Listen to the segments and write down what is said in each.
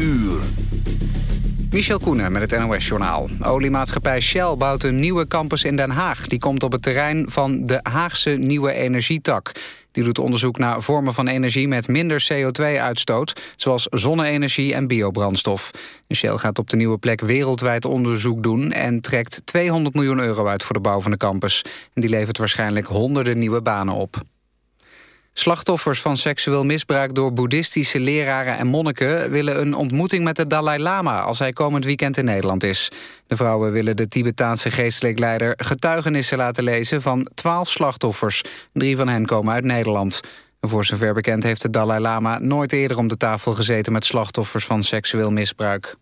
uur. Michel Koenen met het NOS-journaal. Oliemaatschappij Shell bouwt een nieuwe campus in Den Haag. Die komt op het terrein van de Haagse Nieuwe Energietak. Die doet onderzoek naar vormen van energie met minder CO2-uitstoot... zoals zonne-energie en biobrandstof. Shell gaat op de nieuwe plek wereldwijd onderzoek doen... en trekt 200 miljoen euro uit voor de bouw van de campus. En die levert waarschijnlijk honderden nieuwe banen op. Slachtoffers van seksueel misbruik door boeddhistische leraren en monniken... willen een ontmoeting met de Dalai Lama als hij komend weekend in Nederland is. De vrouwen willen de Tibetaanse geestelijk leider getuigenissen laten lezen... van twaalf slachtoffers. Drie van hen komen uit Nederland. Voor zover bekend heeft de Dalai Lama nooit eerder om de tafel gezeten... met slachtoffers van seksueel misbruik.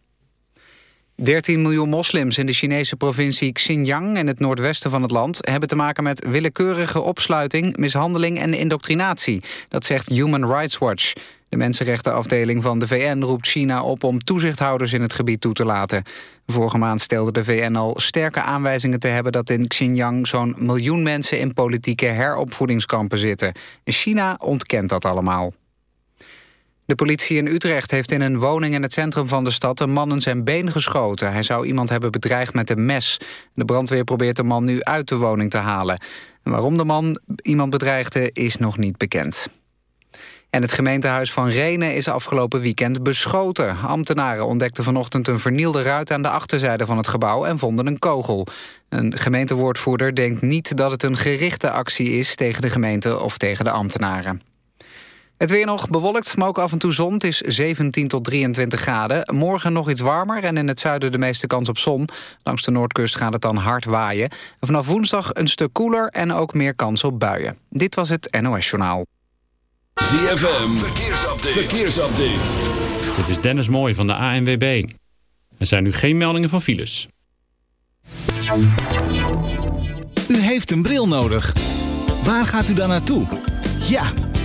13 miljoen moslims in de Chinese provincie Xinjiang... in het noordwesten van het land... hebben te maken met willekeurige opsluiting, mishandeling en indoctrinatie. Dat zegt Human Rights Watch. De mensenrechtenafdeling van de VN roept China op... om toezichthouders in het gebied toe te laten. Vorige maand stelde de VN al sterke aanwijzingen te hebben... dat in Xinjiang zo'n miljoen mensen in politieke heropvoedingskampen zitten. China ontkent dat allemaal. De politie in Utrecht heeft in een woning in het centrum van de stad... een man in zijn been geschoten. Hij zou iemand hebben bedreigd met een mes. De brandweer probeert de man nu uit de woning te halen. En waarom de man iemand bedreigde is nog niet bekend. En het gemeentehuis van Renen is afgelopen weekend beschoten. Ambtenaren ontdekten vanochtend een vernielde ruit aan de achterzijde van het gebouw en vonden een kogel. Een gemeentewoordvoerder denkt niet dat het een gerichte actie is tegen de gemeente of tegen de ambtenaren. Het weer nog bewolkt, maar ook af en toe zon. Het is 17 tot 23 graden. Morgen nog iets warmer en in het zuiden de meeste kans op zon. Langs de noordkust gaat het dan hard waaien. vanaf woensdag een stuk koeler en ook meer kans op buien. Dit was het NOS Journaal. ZFM, verkeersupdate. verkeersupdate. Dit is Dennis Mooij van de ANWB. Er zijn nu geen meldingen van files. U heeft een bril nodig. Waar gaat u dan naartoe? Ja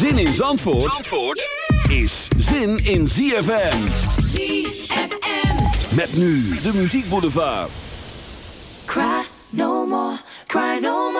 Zin in Zandvoort, Zandvoort is zin in ZFM. ZFM. Met nu de muziekboulevard. Cry no more, cry no more.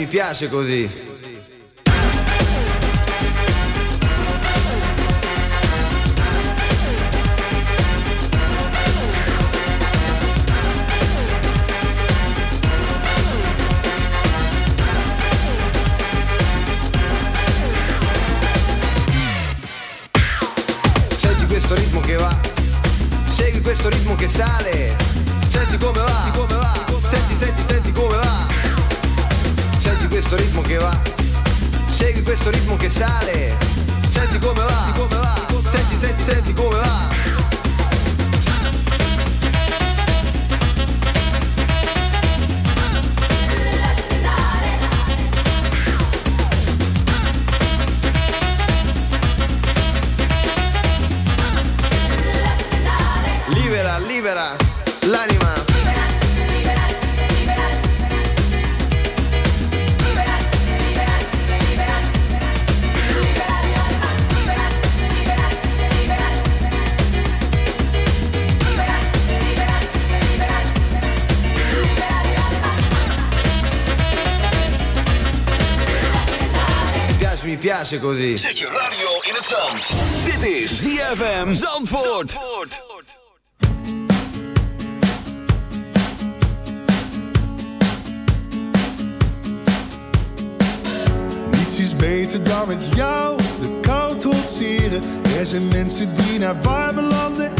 Mi piace, così. Sale. Zet je radio in het zand. Dit is ZFM Zandvoort. Zandvoort. Niets is beter dan met jou de kou trotseren. Er zijn mensen die naar warme landen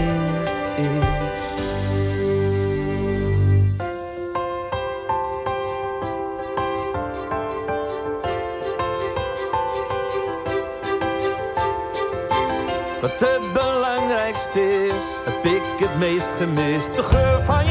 gemist. De geur van je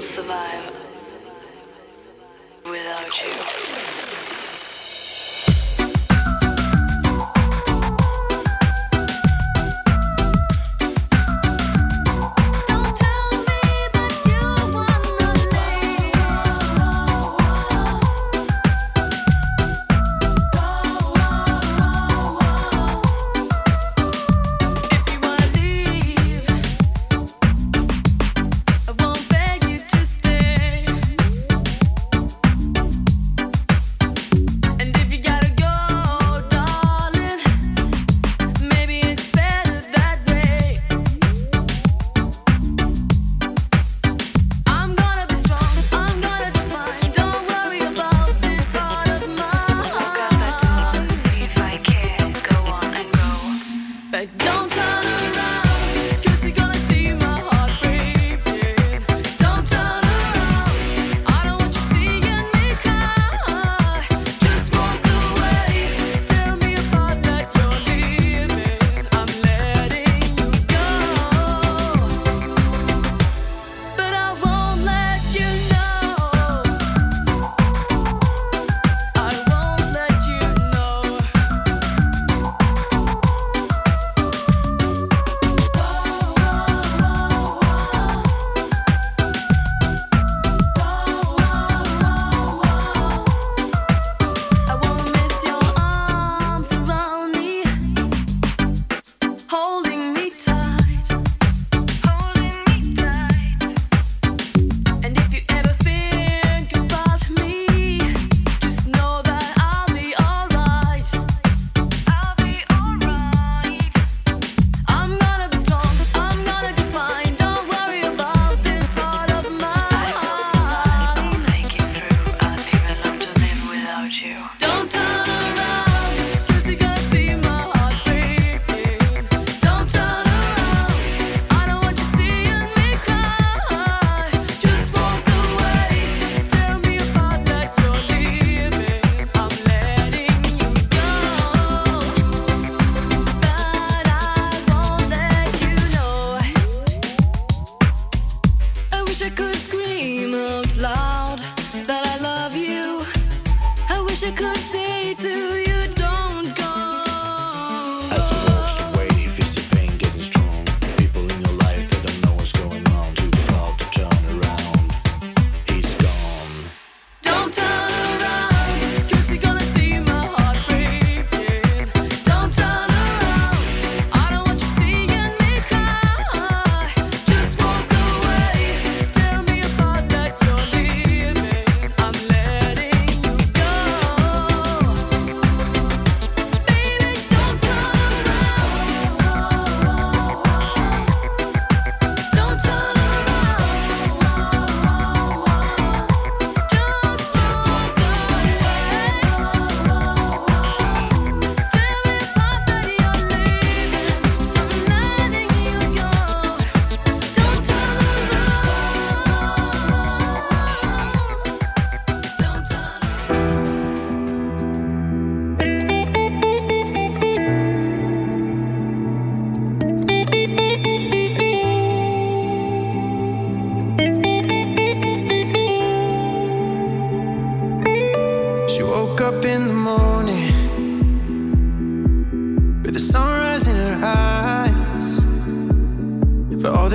survive without you.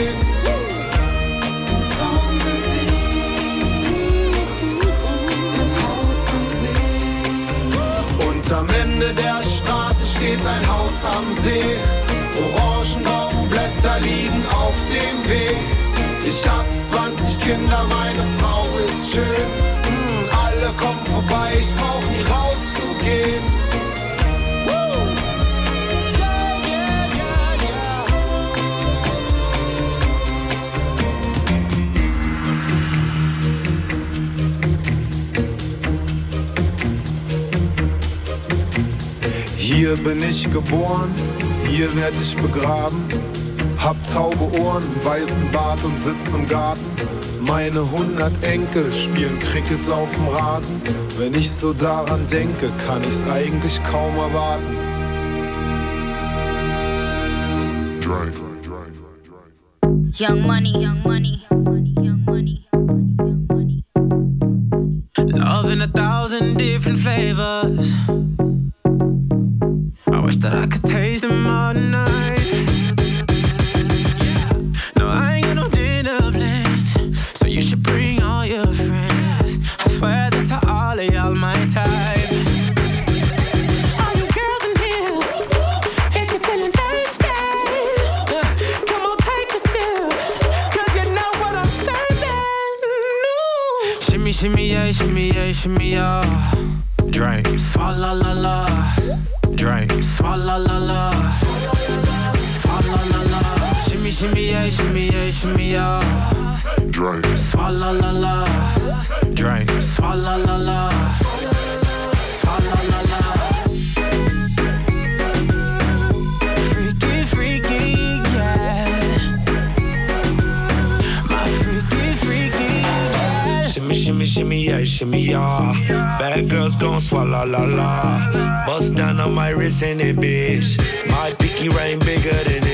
you. Hier bin ich geboren, hier werd ich begraben. Hab taube Ohren, weißen Bart und sitz im Garten. Meine hundert Enkel spielen Cricket auf dem Rasen. Wenn ich so daran denke, kann ich's eigentlich kaum erwarten. Young money, young money, young money. Love in a thousand different flavors. Shimmy, yeah, shimmy. Bad girls gon' swallow la la. Bust down on my wrist and it, bitch. My pinky ring bigger than this.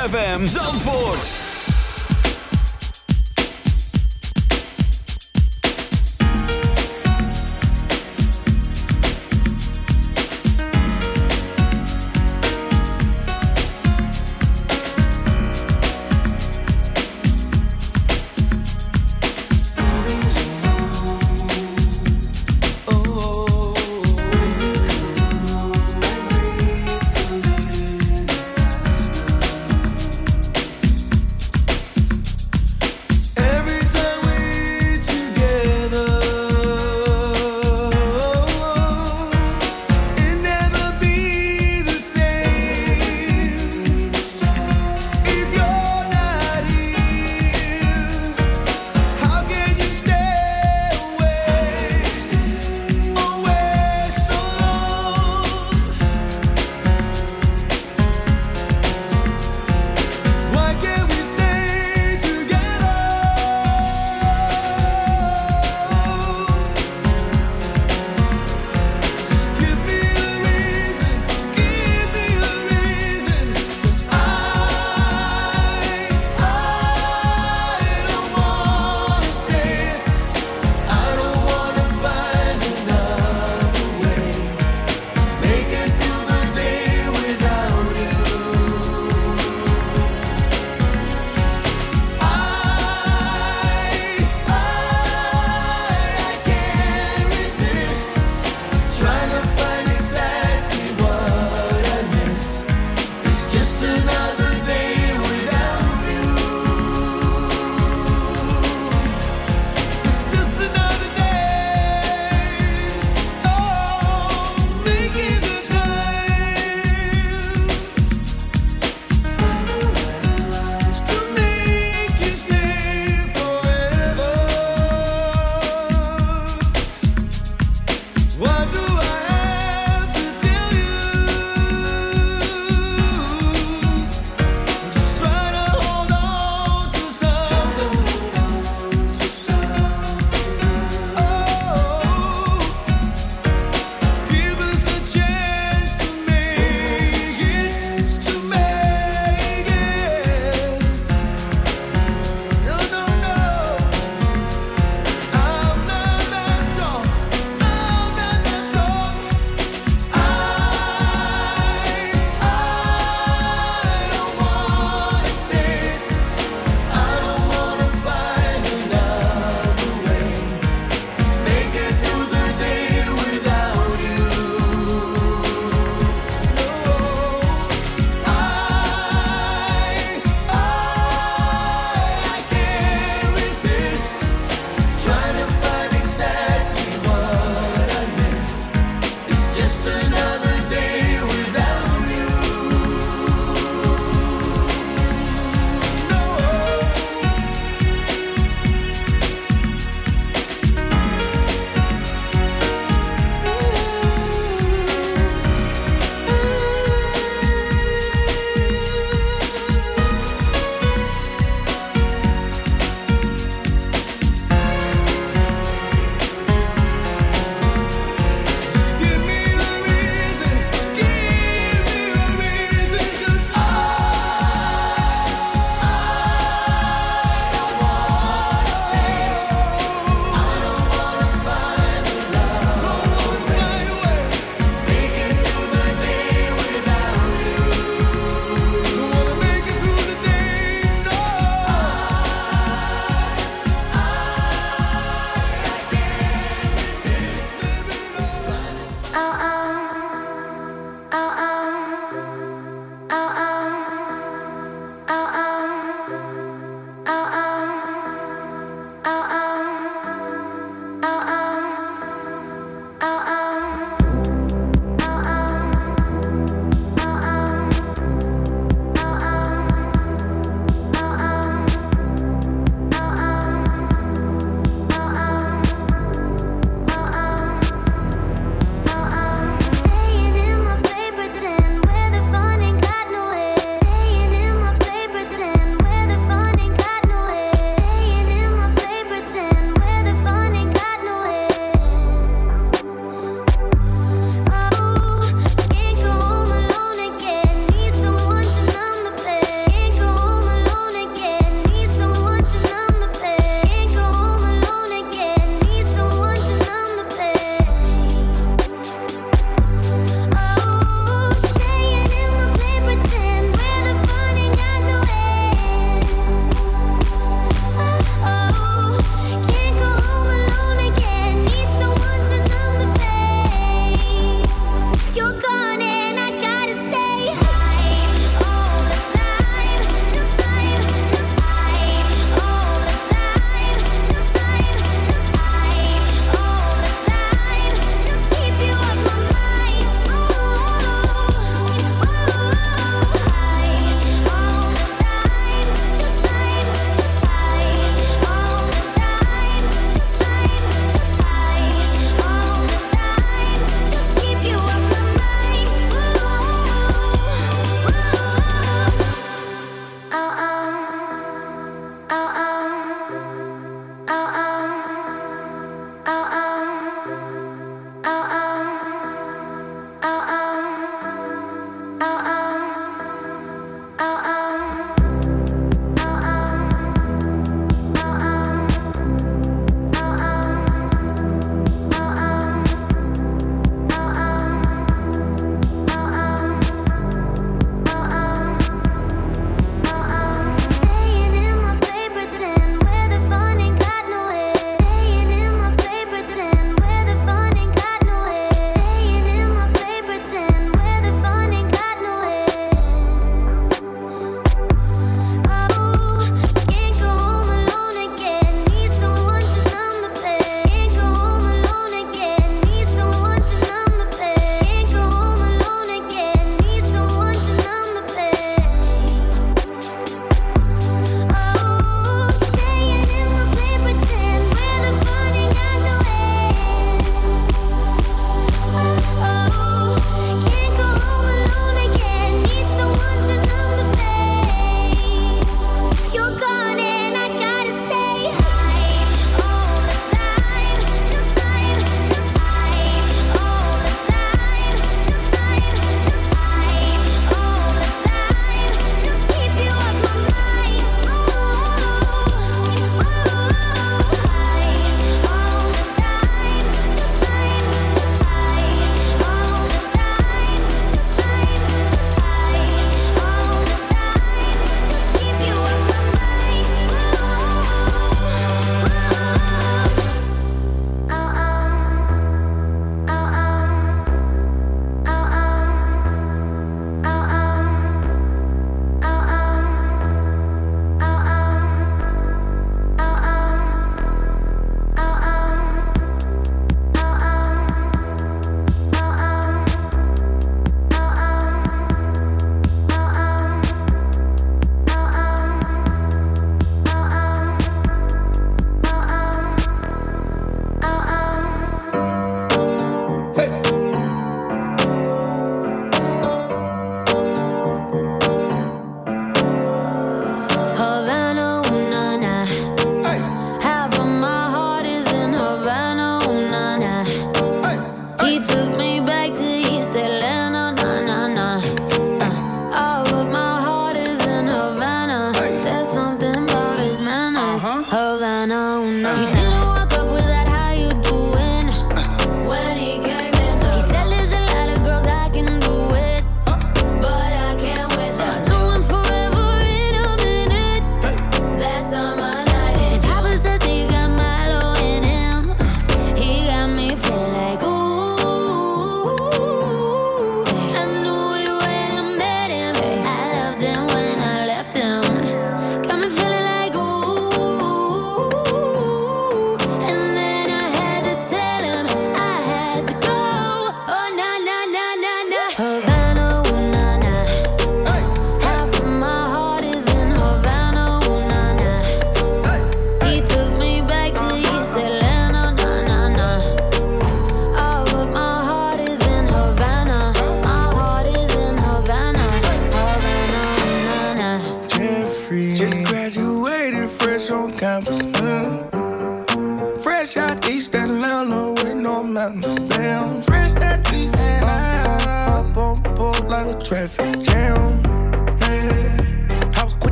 ZFM Zandvoort.